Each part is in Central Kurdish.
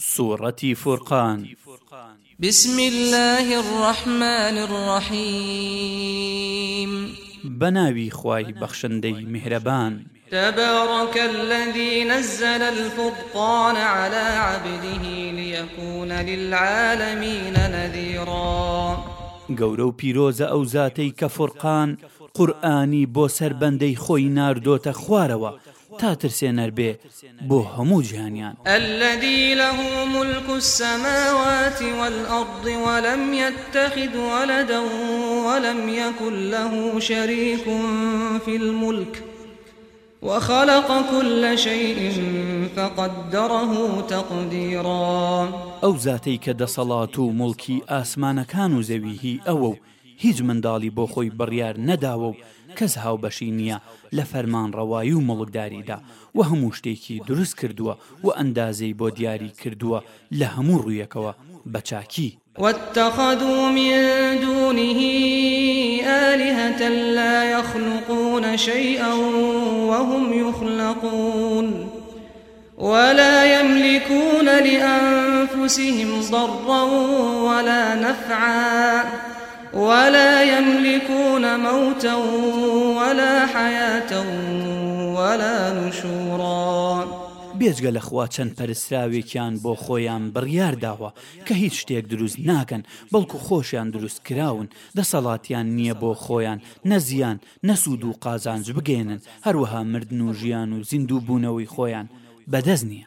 سورة فرقان بسم الله الرحمن الرحيم بناوي خواي بخشندي مهربان تبارك الذي نزل الفرقان على عبده ليكون للعالمين نذيرا گەورە و پیرۆزە ئەو زاتەی کە فڕقان قورآانی بۆ سربەندەی خۆی ناردۆتە خوارەوە تا ترسێنەر بێ بۆ هەموو جیانیان الذي له ملك السماوات والأرض ولم يتخذ ولدا ولم يكن له شريك في الملك وخلق كل شيء فقدره تقديرا ئەو زاتەی کە دەسەڵات و مڵکی ئاسمانەکان و زەویهی ئەوە هیچ منداڵی بۆ خۆی بڕیار نەداوە و کەس هاوبەشی نییە لە فەرمان ڕەوایی و مڵکداریدا و هەموو شتێکی دروست کردووە و ئەندازەی بۆ دیاری کردووە لە هەموو ڕوویەکەوە بەچاکی واتخذوا من دونه آلهة لا يخلقون شيئا وهم يخلقون ولا يملكون لأنفسهم ضرا ولا نفعا ولا يملكون موتا ولا حياة ولا نشورا بێجگە لە خوا چەند پەرسراوێکیان بۆ خۆیان بڕیار داوە کە هیچ شتێک دروست ناکەن بەڵکو خۆشیان دروست کراون دەسەڵاتیان نییە بۆ خۆیان نەزیان نەسوود و قازانج بگێنن هەروەها مردن و ژیان و زیندوو بوونەوەی خۆیان بەدەست نییە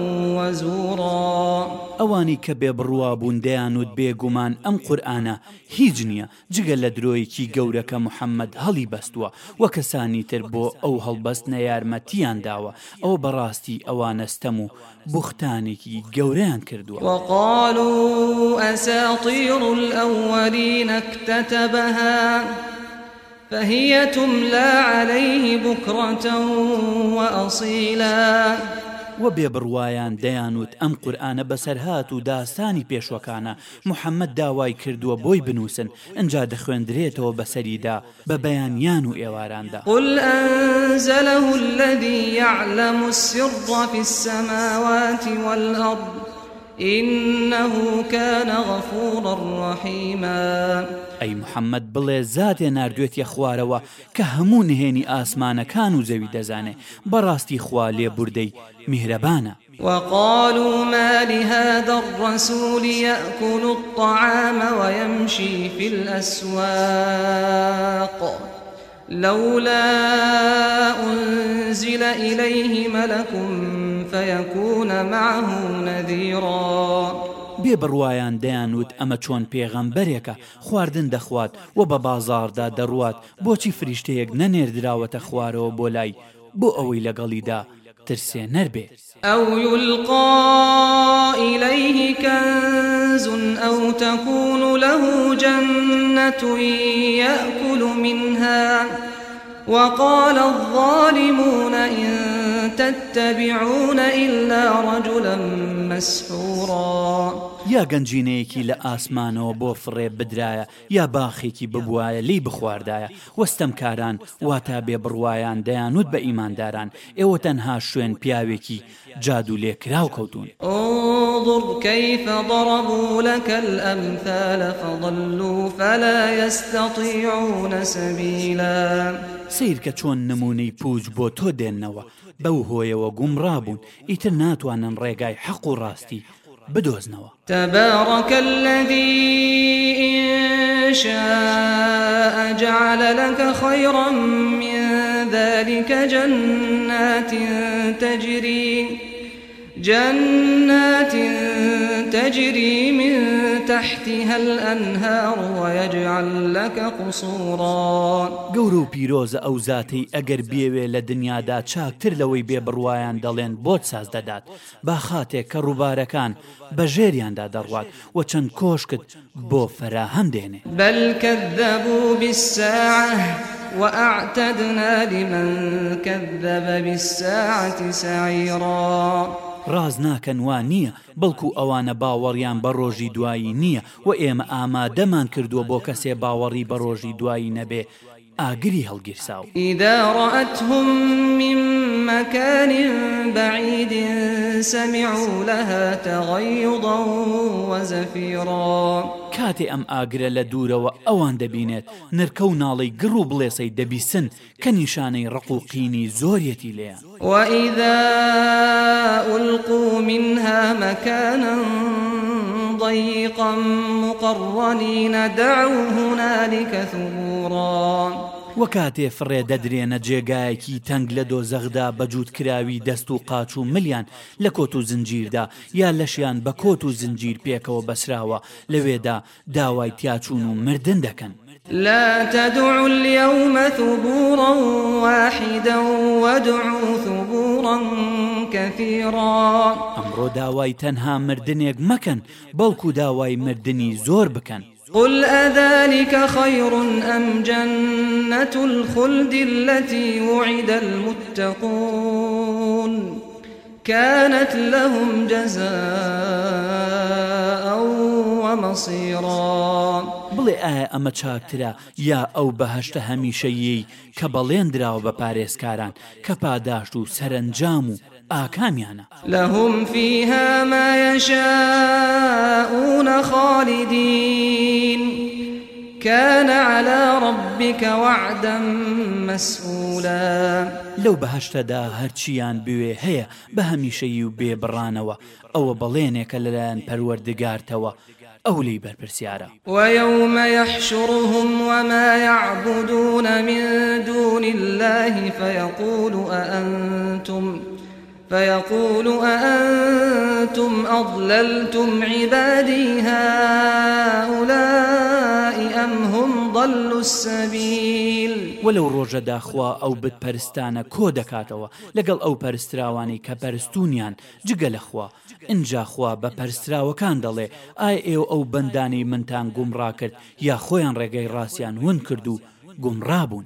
ئەوانی کە بێ بڕوا بوون دەیانوت بێگومان ئەم قورآانە هیچ نییە جگە لە درۆیەکی گەورەکە محەممەد هەڵی بەستووە وە کەسانی تر بۆ ئەو هەڵبەست نە یارمەتیان داوە ئەو بەڕاستی ئەوانەستەم و بختانێکی گەوریان کردووە وەقال و ئەسەڵتیڕ ئەوەری نەکتەتە بەها. فهي تملى عليه بكرة وأصيلا وە بێبڕوایان دەیانوت ئەم قورآانە بەسەر هاات و داستانی پێشوەکانە محەممەد داوای کردووە بۆی بنووسن ئەجا دەخوێندرێتەوە بەسەریدا بە بەیانیان و ئێواراندا قل أنزله الذي يعلم السر في السماوات والأرض إنه كان غفورا رحيما ئەی محەممەد بڵێ زاتێ نردوێتە خوارەوە کە هەموو نهێنی ئاسمانەکان و زەوی دەزانێ بەڕاستی خوا لێ بوردەی میهرەبانە وقالوا ما لهذا الرسول يأكل الطعام ويمشي في الأسواق لولا أنزل إليه ملك فيكون معه نذيراً بێ بڕواان دەیانوت ئەمە چۆن پێغەمبەرێکە خواردن دەخوات و بە بازاردا دەڕوات بۆچی فریشتەیەک نەنێردراوەتە خوارەوە بۆ لای بۆ ئەوەی لەگەڵیدا ترسێ نەربێ ئەو یلقائیلەیهی کەزون ئەو تەکون و لەه جەنەتویەکول منها وقال الظالمون إن تتبعون إلا رجلا مسحورا یا گەنجینەیەکی لە ئاسمانەوە بۆ فڕێ بدرایە یا باخێکی ببوایە لی بخواردایە وەستەم کاران واتە بێ بڕواایان دەیانوت بە ئیمانداران ئێوە تەنها شوێن پیاوێکی جادو لێ کراو کەوتون ئۆڵکەیفە بەڕەبوو لەکە ئەمتە لە فەڵل و فەلە ئێستەڵیونە سەبیلە سیر کە چۆن نمونەی پوچ بۆ تۆ دێننەوە بەو هۆیەوە گومڕابوون ئیتر ناتوانن ڕێگای حەق و ڕاستی بدۆزنەوە تەبارڕەکە الذي شاء جعل لك خيرا من ذلك جنات تجري جنات تجري من تحتها الأنهار ويجعل لك قصورا گەور و پیرۆزە ئەو زاتەی ئەگەر بێوێ لە دنیادا چاکتر لەوەی بێ بڕواان دەڵێن بۆت ساز دەدات با خاتێک کە ڕووبارەکان بە ژێریاندا دەڕوات و چەند کۆشکت بۆ فەراهەم دێنێ بەلکەدەبوو بیسە. وأعتدنا لمن كذب بالساعة سعيرا ڕاز ناکەن وان نییە بەڵکو ئەوانە باوەڕیان بە ڕۆژی دوایی نییە و ئێمە ئامادەمان کردووە بۆ کەسێ باوەڕی بە ڕۆژی دوایی نەبێ ئاگری هەڵگیرساو ئیداڕەتهم من مەکان بەعید سەمیعو لەها تەغەیوضا وەزەفیڕۆ. کاتێ ئەم ئاگرە لە دوورەوە ئەوان دەبینێت نرکە و ناڵی گڕ و بڵێسەی دەبیسن کە نیشانەی ڕقوقینی زۆرەتی لێ وەئیدا ئولقو منها مەکانە ضيقا مقرنين دعوا هنالك ثبورا وە کاتێ فڕێ دەدرێنە جێگایەکی تەنگ لە دۆزەغدا بەجوودکراوی دەست و قاچ و ملیان لە کۆت و زنجیردا یا لەشیان بە کۆت و زنجیر پێکەوە بەسراوە لەوێدا داوای تیاچون و مردن دەکەن. لا تدعوا اليوم ثبورا واحدا وادعوا ثبورا كثيرا ئەمڕۆ داوای تەنها مردنێک مەکەن بەڵکو داوای مردنی زۆر بکەن قل أذلك خير أم جنة الخلد التي وعد المتقون كانت لهم جزاء ومصيرا بڵێ ئایا ئەمە چاکترە یا ئەو بەهشتە هەمیشەیی کە بەڵێن دراوە بە پارێزکاران کە پاداشت و سەرنجام و ئاکامیانە لەهم فيها ما يشاءون خالدين كان على ربك وعدا مسئولا لو بەهشتەدا هەرچیان بوێ هەیە بە هەمیشەی و بێبڕانەوە ئەوە بەڵێنێکە لەلایەن پەروەردگارتەوە ئەو لی بەرپرسیارە وەومە یەحشڕهم وما يعبدون من دون الله فيقول أأنتم فيقول أأنتم أضللتم عبادي هؤلاء أم هم ضلوا السبيل ولو ڕۆژە داخوا ئەو بتپەرستانە کۆ دەکاتەوە لەگەڵ ئەو پەرستراوانی کە پەرستونیان جگە لەخوا ئنجاخوا بە پەرستراوەکان دەڵێ ئای ئێو ئەو بەندانی منتان گومڕا کرد یا خۆیان ڕێگەی ڕاستیان ون کرد و گومڕابوون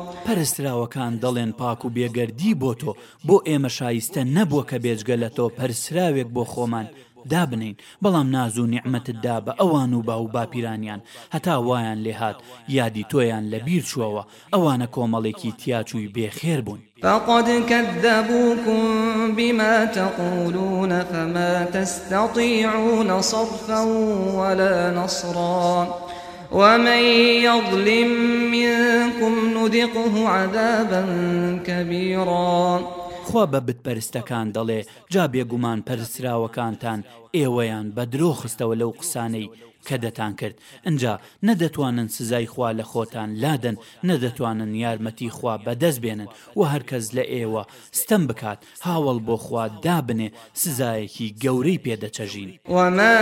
پەرستراوەکان دەڵێن پاک و بێگەردی بۆ تۆ بۆ ئێمە شایستە نەبووە کە بێجگە لە تۆ پەرسراوێک بۆ خۆمان دابنین بەڵام ناز و نیعممەتت دا بە ئەوان و با و باپیرانیان هەتا وایان لێهات یادی تۆیان لە بیر چووەوە ئەوانە کۆمەڵێکی تیاچووی بێخێر بوون فقد كذبوكم بما تقولون فما تستطيعون صرفا ولا نصرا ومن يظلم منكم نذقه عذابا كبيرا خوا بە بتپەرستەکان دەڵێ جا بێگومان پەرسراوەکانتان ئێوەیان بە درۆ خستەوە لەو قسانەی کە دەتان کرد ئەجا نەدەتوانن سزای خوا لە خۆتان لادەن نەدەتوانن یارمەتی خوا بەدەست بێنن و هەرکەس لە ئێوە ستەم بکات هاوڵ بۆ خوا دابنێ سزایەکی گەورەی پێدەچەژین وەمە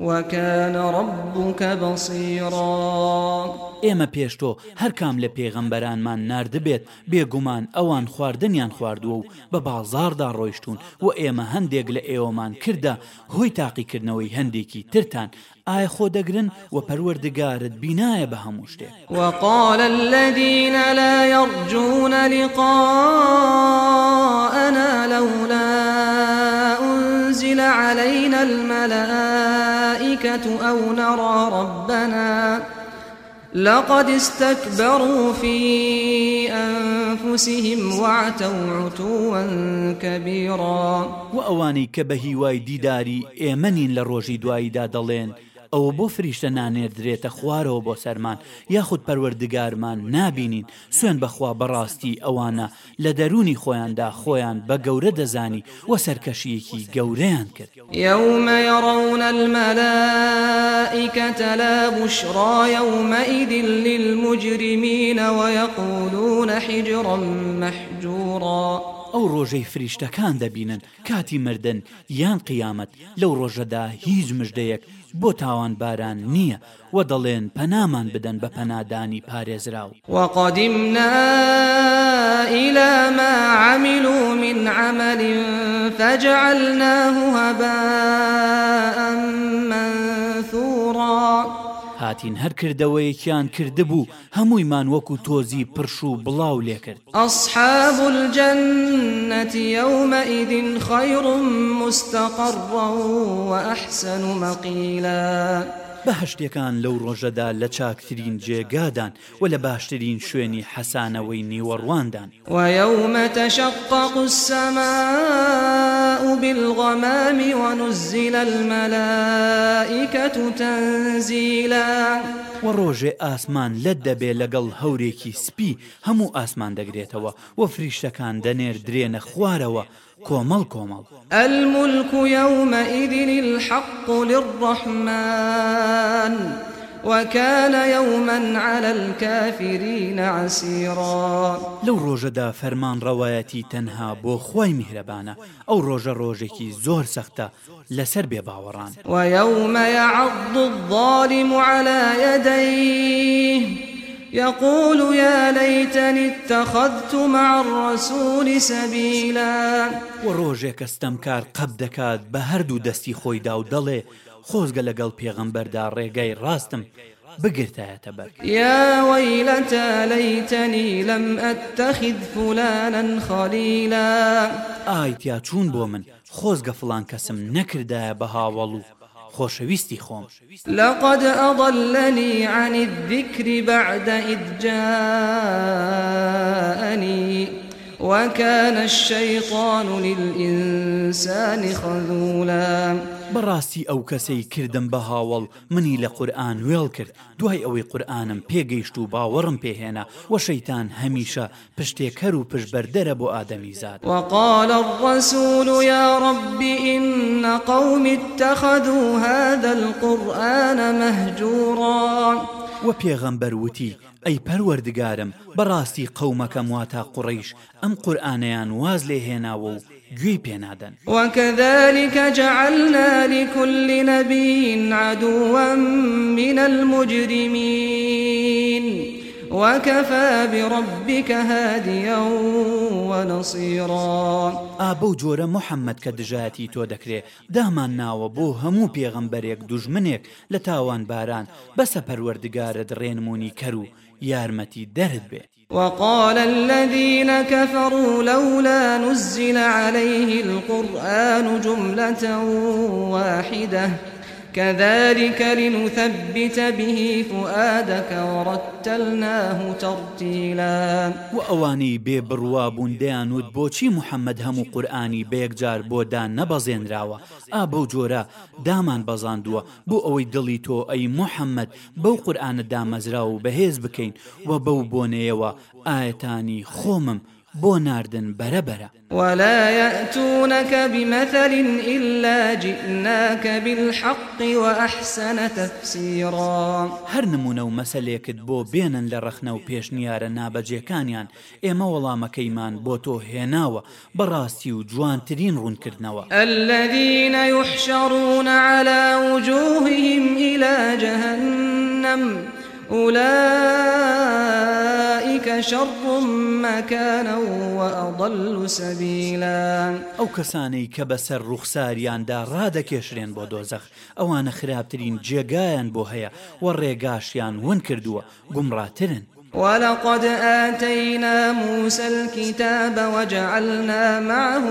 وەکەە ڕبووکە بەسیڕۆ ئێمە پێشتۆ هەر کام لە پێغەمبەرانمان نردبێت بێگومان ئەوان خواردنیان خواردووە و بە باڵزاردا ڕۆیشتون و ئێمە هەندێک لە ئێوەمان کردە هۆی تاقیکردنەوەی هەندێکی ترتان ئایا خۆ دەگرن و پەروەردگارت بینایە بە هەموو شتێک وقال الذين لا يرجون لقاء أو نرى ربنا لقد استكبروا في أنفسهم وعتوا عتوا كبيرا وأواني كبهي واي ديداري إيمانين لروجي دوائي دادلين ئەوە بۆ فریشتە نانێردرێتە خوارەوە بۆ سەرمان یاخود پەروەردگارمان نابینین سوێن بەخوا بەڕاستی ئەوانە لە دەرونی خۆیاندا خۆیان بە گەورە دەزانی وە سەرکەشیەکی گەورەیان کرد یومە یڕون المەلائکە لا بشرا يومئذ للمجرمين ويقولون حجرا محجورا ئەو ڕۆژەی فریشتەکان دەبینن کاتی مردن یان قیامەت لەو ڕۆژەدا هیچ مژدەیەک بۆ تاوان باران نییە و دەڵێن پەنامان بدەن بە پەنادانی پارێزراو وقدیمنا إلى ما عملوا من عمل فجعلناه هباء هاتین هەر کردەوەیەکیان کردبوو هەموویمان وەکو تۆزی پرش و بڵاو لێکرد ئەصحاب الجنەتی یومەئیدین خەیڕم مستەقڕڕە و ئەحسن و مەقیلە. بە هەشتەکان لەو ڕۆژەدا لە چاکترین جێگادان و لە باشترین شوێنی حەسانەوەی نیوەڕواندان وەومەتە شەقق السەما بالغەمامی وەنزیلە المەلائیکە تەنزیلە. وە ڕۆژێ ئاسمان لەت دەبێ لەگەڵ هەورێکی سپی هەموو ئاسمان دەگرێتەوە وە فریشتەکان دەنێر درێنە خوارەوە کۆمەڵ کۆمەڵ ئەلمولکو یومەئیدین الحەق للڕەحمان. وكان يوما على الكافرين عسيرا لو روجدا فرمان روايتي تنها بو خوي مهربانا او روج روجكي زور سخته لسر باوران ويوم يعض الظالم على يديه يقول يا ليتني اتخذت مع الرسول سبيلا وروجك استمكار قبدكات بهردو دستي خويدا ودله خۆزگە لەگەڵ پێغەمبەردا ڕێگای ڕاستم بگرتایەتە بەر یاوەیلەتە لەیتەنی لەم ئەتەخید فولانەن خالیلا ئایتیا چوون بۆ من خۆزگە فلان کەسم نەکردایە بە هاوڵ و خۆشەویستی خۆم لەقد ئەضلنی عنی الذکری بەعدە ئیدجانی وكان الشيطان للإنسان خذولا بەڕاستی ئەو کەسەی کردم بە هاوڵ منی لە قورآن وێڵ کرد دوای ئەوەی قورآنم پێگەیشت و باوەڕم پێهێنا وە شەیتان هەمیشە پشتێکەر و پشبەردەرە بۆ ئادەمی زاد وقال الرسول يا رب إن قوم اتخذوا هذا القرآن مهجورا وە پێغەمبەر وتی ئەی پەروەردگارم بەڕاستی قەومەکەم واتە قوڕیش ئەم قورآانیان واز لێ هێناوە و گوێی پێنادەن وەکەداریکە جعلناری کولی نەبین عدووەم منە المجرمین. وكفى بربك هاديا ونصيرا ئابە و جۆرە محەممەد کە دژایەتی تۆ دەکرێت دامان ناوە بۆ هەموو پێغەمبەرێک دوژمنێک لە تاوان باران بەسە پەروەردگارە درێنمونی کەر و یارمەتی دەرت بێت وقال الذين كفروا لولا نزل عليه القرآن جملة واحدة كذلك لنثبت به فؤادك ورتلناه ترتيلا وأواني ببروا بونديان ود بوچي محمد همو قرآني بيكجار بودان نبزين راوا آبو جورا دامان بزاندوا بو اوي دلي تو اي محمد بو قرآن دامزراو بهيز بكين وبو بونيوا آيتاني خومم بۆ ناردن بەرەبرە ولا يأتونك بمثل إلا جئناك بالحق وأحسن تفسيرا هەر نمونە و مەسلێکت بۆ بێنن لە ڕخنە و پێشنیارە نابەجێکانیان ئێمە وەڵامەکەیمان بۆ تۆ هێناوە بەڕاستی و جوانترین ڕوونکردنەوە الذين يحشرون على وجوههم إلى جهنم ئولائیکە شەڕم مەکانە وەڵ سەبیلا ئەو کەسانەی کە بەسەر ڕوخساریاندا ڕادەکێشرێن بۆ دۆزەخ ئەوانە خراپترین جێگایان بۆ هەیە وە ڕێگاشیان ون کردووە گومڕاترن. ولقد آتينا موسى الكتاب وجعلنا معه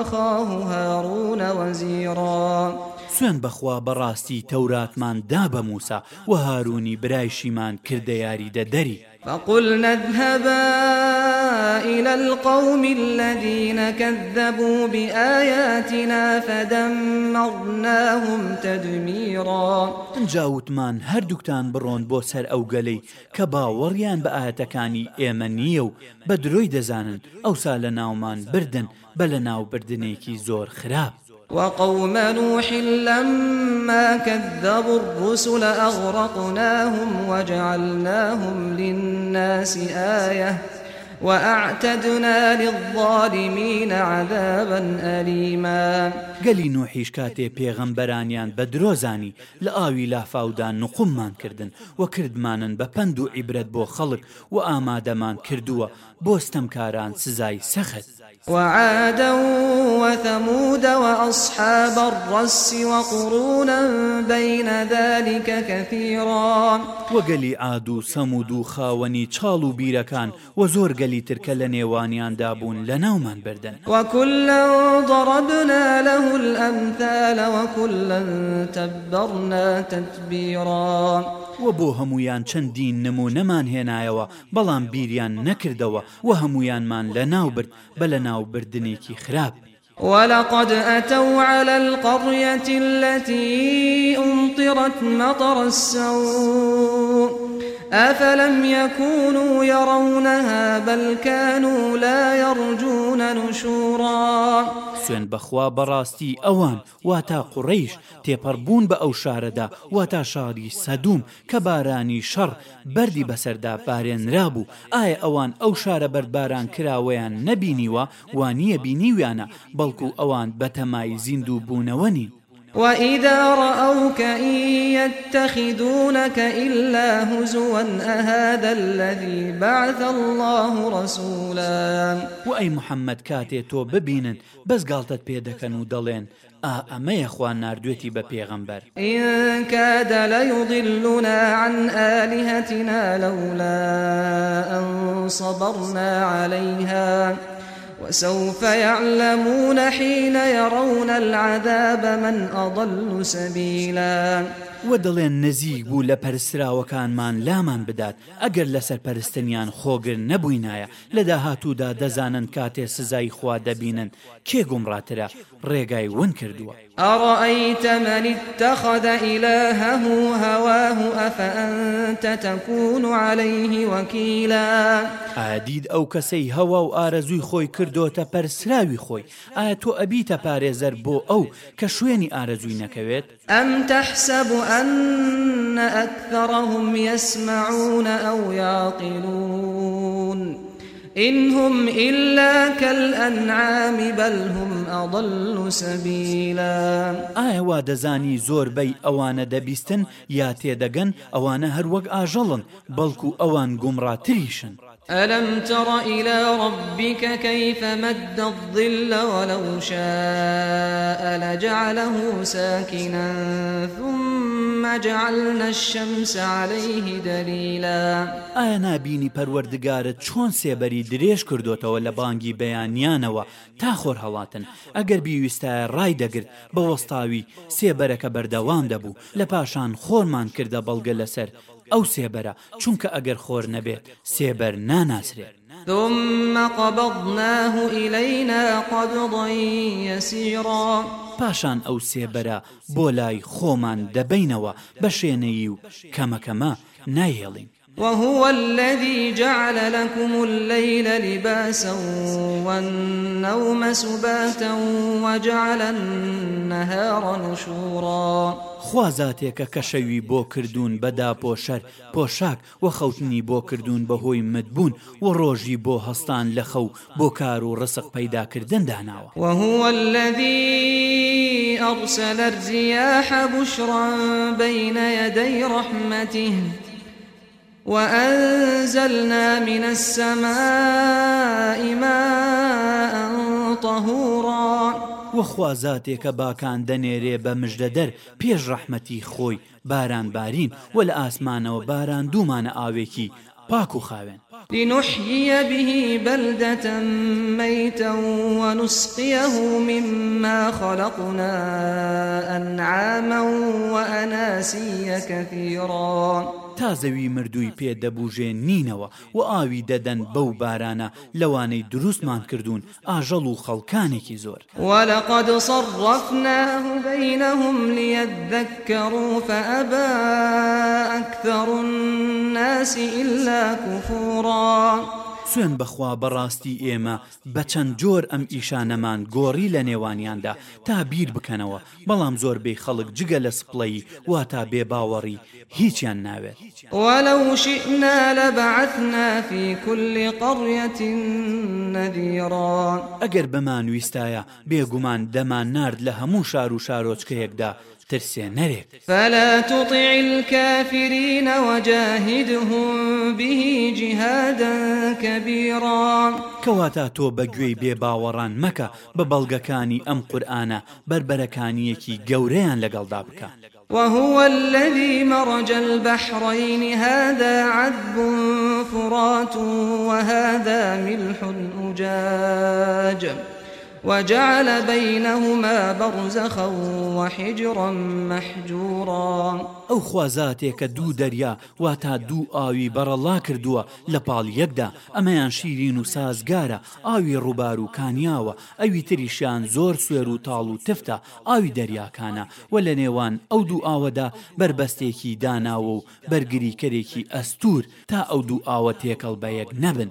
أخاه هارون وزيرا سوێن بەخوا بەڕاستی تەوراتمان دا بە موسا و هارونی برایشیمان کردە یاری دەدەری فقل نذهبا إلى القوم الذين كذبوا بآياتنا فدمرناهم تدميرا جاوتمان هەردووکتان بڕۆن بۆ سەر ئەو گەلەی کە باوەڕیان بە ئاەتەکانی ئێمە نییە و بە درۆی دەزانن ئەوسا لە ناومان بردن بە لە ناوبردنێکی زۆر خراپ وقوم نوح لما كذبوا الرسل أغرقناهم وجعلناهم للناس آيةً وأعتدنا للظالمين عذابا أليما گەلی نوحیش کاتێ پێغەمبەرانیان بە درۆزانی لە ئاوی لافاودان نقممان کردن و کردمانن بە پند و عیبرەت بۆ خەڵک و ئامادەمان کردووە بۆستەمکاران سزای سەخت وعادا وثمود وأصحاب الرس وقرونا بين ذلك كثيرا وقلي عاد و سەمود و خاوەنی چاڵ و بیرەکان و زۆر گەلی مەسەلی ترکە لە نێوانیاندا بوون لە ناومان بردن وەکلە ضڕبنا له الأمثال وكلا تبرنا تتبيرا وە بۆ هەمویان چەندین نمونەمان هێنایەوە بەڵام بیریان نەکردەوە و هەمویانمان لە ناوبرد بە لە ناوبردنێکی خراپ. ولقد أتوا على القرية التي أمطرت مطر السوء أفلم يكونوا يرونها بل كانوا لا يرجون نشورا سوێن بەخوا بەڕاستی ئەوان واتا قوڕیش تێپەڕبوون بە ئەو شارەدا واتا شاری سەدوم کە بارانی شەڕ بەری بەسەردا پارێنرا بوو ئایا ئەوان ئەو شارە بەرباران کراوەیان نەبینیوە وانییە بینیویانە بەڵکو ئەوان بەتەمای زیندوو بوونەوەنی وإذا رأوك إن يتخذونك إلا هزوا أهذا الذي بعث الله رسولا وأي محمد كاتي تو ببينن بس قالتت بيدكن ودلين ئا ئەمە یەخوان نردوێتی بە پێغەمبەر ئینکەدا لە یوضلونا عن ئالیهتینا لەولا ئەسەبڕنا عليهلیها. وسوف يعلمون حين يرون العذاب من أضل سبيلاً وە دەڵێن نزیک بوو لە پەرسراوەکانمان لامان بدات ئەگەر لەسەر پەرستنیان خۆگر نەبووینایە لە داهاتوودا دەزانن کاتێ سزای خوا دەبینن کێ گومڕاترە ڕێگای ون کردووە ئەڕەئیتەمەنی تەخەدە ئیلە هەموو هەواه ئەفەتەکون و عليهەیهی وەکیلا ئادید ئەو کەسەی هەوا و ئارەزووی خۆی کردوتە پەرسراوی خۆی ئایا تۆ ئەبیتە پارێزەر بۆ ئەو کە شوێنی ئارەزووی نەکەوێت أم تحسب أن أكثرهم يسمعون أو يعقلون إن هم إلا كالأنعام بل هم أضل سبيلا ئاهوا دەزانی زۆربەی ئەوانە دەبیستن یا تێدەگەن ئەوانە هەروەک ئاژەڵن بەڵکو ئەوان گومڕاتریشن. ألم تر إلى ربك كيف مد الظل ولو شاء لجعله ساكنا ثم جعلنا الشمس عليه دليلا ئایا نابینی پەروەردگارت چۆن سێبەری درێژ کردوتەوە لە بانگی بەیانیانەوە تا خۆر هەڵاتن ئەگەر بیویستە ڕای دەگرت بە وەستاوی سێبەرەکە بەردەوام دەبوو لە پاشان خۆرمان کردە بەڵگە لەسەر ئەو سێبەرە چونکە ئەگەر خۆر نەبێت سێبەر ناناسرێت ثم قبضناه إلينا قبضا يسيرا پاشان ئەو سێبەرە بۆ لای خۆمان دەبینەوە بە شوێنەی و کەمەکەمە نایهێڵین وهو الذي جعل لكم الليل لباسا والنوم سباتا وجعل النهار نشورا خوازاتێکە کە شەوی بۆ کردوون بەدا پۆشەر پۆشاک و خەوتنی بۆ کردوون بەهۆی مدبوون و ڕۆژی بۆ هەستان لە خەو بۆ کار و ڕسق پەیداکردن داناوە وهوە الذي أرسل الرياح بشرا بين يدي رحمته وأنزلنا من السماء ماء طهورا وەخوازاتێکە باکان دەنێرێ بە مژدەدەر پێش ڕەحمەتی خۆی باران بارین و لە ئاسمانەوە باران دوومانە ئاوێکی پاک و خاوێن لنحيي به بلدة ميتا ونسقيه مما خلقنا أنعاما وأناسيا كثيرا تا زەوی مردووی پێدەبژێ نینەوە و ئاوی دەدەن بەو بارانە لەوانەی دروستمان کردوون ئاژەڵ و خەڵکانێکی زۆر وەلقد صرفناه بينهم ليذكروا فأبى أكثر الناس إلا كفورا سوێن بەخوا بەڕاستی ئێمە بە چەند جۆر ئەم ئیشانەمان گۆڕی لە نێوانیاندا تا بیر بکەنەوە بەڵام زۆربەی خەڵک جگە لە سپڵەی وا تا بێ باوەڕی هیچیان ناوێت وەلەوشنا لە بەعتنافی کولی قڕەتی نەدیڕان ئەگەر بەمان ویستایە بێگومان دەمان نرد لە هەموو شار و شارۆچکەیەکدا ترسێنەرێک فلا تطع الكافرين وجاهدهم به جهادا كبيرا کەواتە تۆ بەگوێی بێ باوەڕان مەکە بە بەڵگەکانی ئەم قورآانە بربەرەکانیەکی گەورەیان لەگەڵدا بکە وهو الذي مرج البحرين هذا عذب فرات وهذا ملح أجاج وجعل بينهما بەڕزەخە وحجرا محجورا ئەو خوازاتێکە دوو دەریا وا تا دوو ئاوی بەرەڵا کردووە لە پاڵ یەکدا ئەمەیان شیرین و سازگارە ئاوی ڕووبار و کانیاوە ئەوی تریشیان زۆر سوێر و تاڵ و تفتە ئاوی دەریاکانە و لە نێوان ئەو دوو ئاوەدا بربەستێکی داناوە و بەرگری کەرێکی ئەستور تا ئەو دوو ئاوە تێکەڵ بە یەک نەبن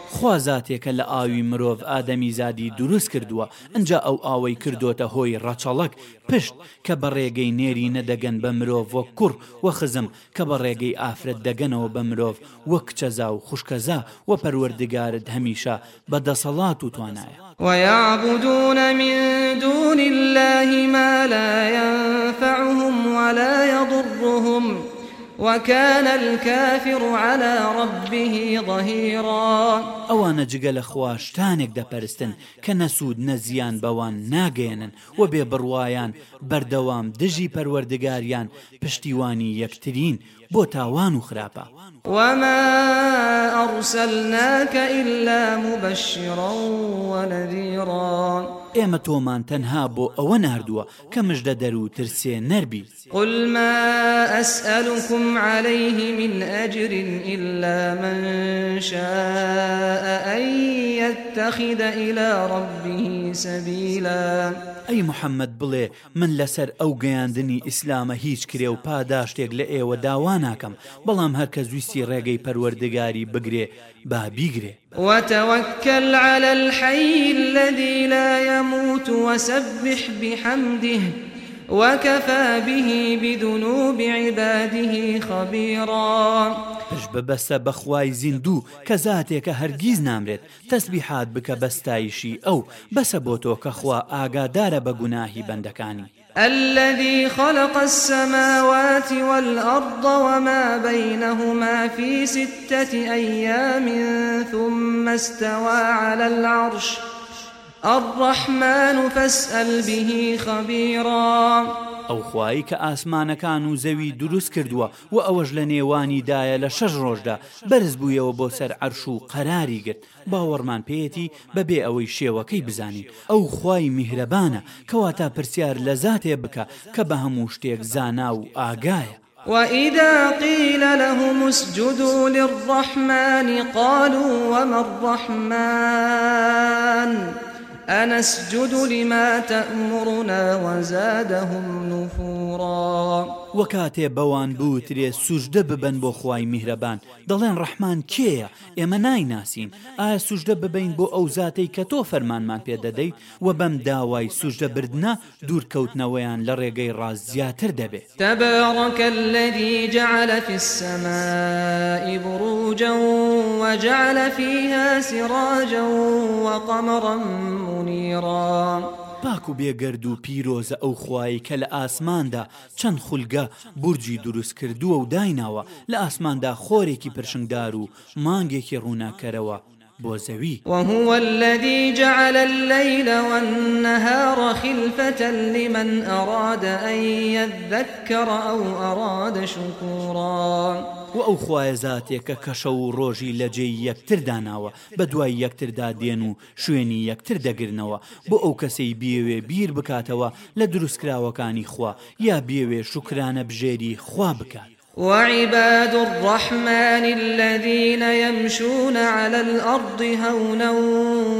خوا زاتێکە لە ئاوی مرۆڤ ئادەمی زادی دروست کردووە ئەجا ئەو ئاوەی کردوتە هۆی ڕەچەڵک پشت کە بە ڕێگەی نێری نەدەگەن بە مرۆڤ وە کوڕ وە خزم کە بە ڕێگەی ئافرەت دەگەنەوە بە مرۆڤ وە کچەزا و خوشکەزا وە پەروەردگارت هەمیشە بە دەسەڵات و توانایە ويعبدون من دون الله ما لا ينفعهم ولا يضرهم وكان الكافر على ربه ظهيرا ئەوانە جگە لە خواشتانێک دەپەرستن کە نەسوود نەزیان بەوان ناگەێنن و بێ بڕوایان بەردەوام دژی پەروەردگاریان پشتیوانی یەکترین بۆ تاوان و خراپە وما أرسلناك إلا مبشرا ونذيرا ئێمە تۆمان تەنها بۆ ئەوە نردووە کە مژدە دەر و ترسێ نەربی قل ما أسألكم عليه من أجر إلا من شاء أن يتخذ إلى ربه سبيلا ئەی محەممەد بڵێ من لەسەر ئەو گەیاندنی ئیسلامە هیچ کرێ و پاداشتێک لە ئێوە داوا ناکەم بەڵام هەرکە زویستی ڕێگەی پەروەردگاری بگرێ با بیگرێ وتوكل على الحي الذي لا يموت وسبح بحمده وكفى به بذنوب عباده خبيرا پش ببەستە بەخوای زیندوو کە زاتێکە هەرگیز نامرێت تەسبیحات بکە بەستایشی ئەو بەسە بۆ تۆ کە خوا ئاگادارە بە گوناهی بەندەکانی. الذي خلق السماوات والأرض وما بينهما في ستة أيام ثم استوى على العرش الرحمن فاسأل به خبيرا ئەو خوایی کە ئاسمانەکان و زەوی دروست کردووە و ئەوەش لە نێوانیدایە لە شەش ڕۆژدا بەرز بوویەوە بۆ سەر عەرش و قەراری گرت باوەڕمان پێەتی بەبێ ئەوەی شێوەکەی بزانین ئەو خوای میهرەبانە کەواتا پرسیار لە زاتێ بکە کە بە هەموو شتێک زانا و ئاگایە وإذا قيل لهم اسجدوا للرحمن قالوا وما الرحمن أنسجد لما تأمرنا وزادهم نفوراً وە کاتێ بەوان بووترێ سوژدە ببن بۆ خی میهرەبان دەڵێن ڕەحمان کێیە ئێمە نایناسین ئایا سوژدە ببین بۆ ئەو زاتەی کە تۆ فەرمانمان پێدەدەیت و بەم داوای سوژدە بردنە دوورکەوتنەوەیان لە ڕێگەی ڕاز زیاتر دەبێت تەبڕەکە الذي جعل في السماء بروجا وجعل فيها سراجا وقمرا منيرا پاک و بێگەرد و پیرۆزە ئەو خوایی کە لە ئاسماندا چەند خولگە بورجی دروست کردووە و دایناوە لە ئاسماندا خۆرێکی پرشنگدار و مانگێکی ڕووناکەرەوە بۆ زەوی وهوە الذي جعل الليل والنهار خلفة لمن أراد أن يذكر أو أراد شكورا و ئەو خوایە زاتێکە کەشە و ڕۆژی لە جێی یەکتر داناوە بە دوای یەکتردا دێن و شوێنی یەکتر دەگرنەوە بۆ ئەو کەسەی بێوێ بیر بکاتەوە لە دروستکراوەکانی خوا یا بێوێ شکرانە بژێری خوا بکات. وعباد الرحمن الذين يمشون على الأرض هونا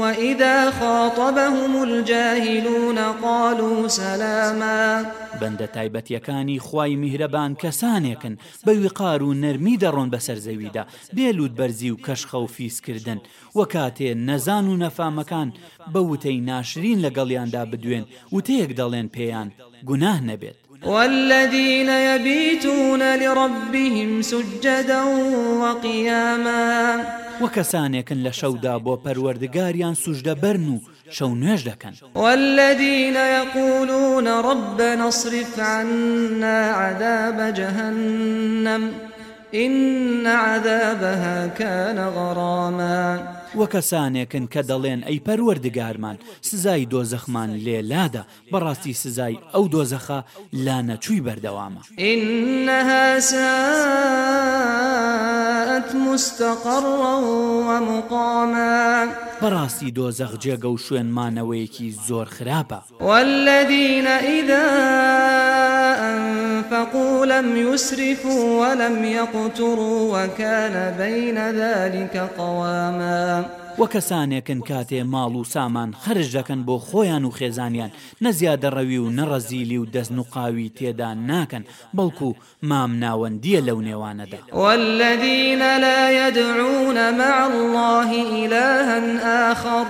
وإذا خاطبهم الجاهلون قالوا سلاما بەندە تایبەتیەکانی خوای میهرەبان کەسانێکن بە وقار و نەرمی دەڕۆن بەسەر زەویدا بێلوود بەرزی و کەشخە و فیسکردن وە کاتێ نەزان و نەفامەکان بە وتەی ناشرین لەگەڵیاندا بدوێن وتەیەک دەڵێن پێیان گوناه نەبێت والذين يبيتون لربهم سجدا وقياما وەکەسانێکن لە شەودا بۆ پەروەردگاریان سوژدە بەرن و شەو نوێژ دەکەن والذین يقولون ربنا اصرف عنا عذاب جهنم إن عذابها كان غراما وە کەسانێکن کە دەڵێن ئەی پەروەردگارمان سزای دۆزەخمان لێلادا بەڕاستی سزای ئەو دۆزەخە لا نەچووی بەردەوامە ئینەهاسە وكانت مستقرا ومقاما بەڕاستی دۆزەخ جێگە و شوێنمانەوەیەکی زۆر خراپە والذین ئیدا أنفقوا لم يسرفوا ولم يقتروا وكان بين ذلك قواما وە کەسانێکن کاتێ ماڵ و سامان خرج دەکەن بۆ خۆیان و خێزانیان نەزیادە ڕەوی و نەڕەزیلی و دەست و قاوی تێدا ناکەن بەڵکو مام ناوەندیە لەو نێوانەدا والذینە لا يدعونە مع الله إلها آخر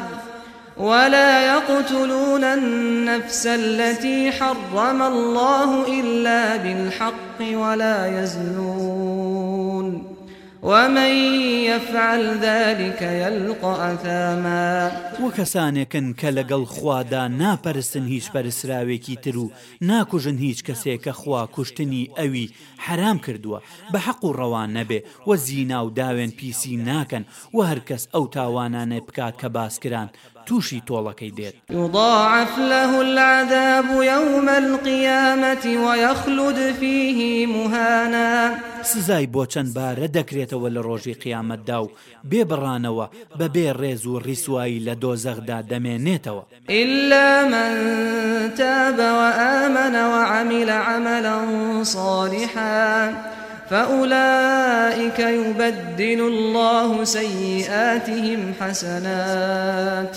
ولا يقتلون النفس التي حرم الله إلا بالحق ولا يزنون ومن يفعل ذلك يلقى أثاما وكسانكن كلقل خوادا نا پرسن هیچ پرسراوێکی تر و ناکوژن هیچ کەسێکە خوا کوشتنی ئەوی حرام کردووە بە حەق و ڕەوان نەبێ و زینا و داوێن پیسی ناکەن و هەرکەس ئەو تاوانانە بکات کە باسکران تووشی تۆڵەکەی دێت وضاعف له العذاب يوم القيامة ويخلد فيه مهانا سزای بۆ چەند بارە دەکرێتەوە لە ڕۆژی قیامەتدا و بێبڕانەوە بەبێ ڕێز و ڕیسایی لە دۆزەخدا دەمێنێتەوە إلا من تاب وآمن وعمل عملا صالحا فأولئك يبدل الله سيئاتهم حسنات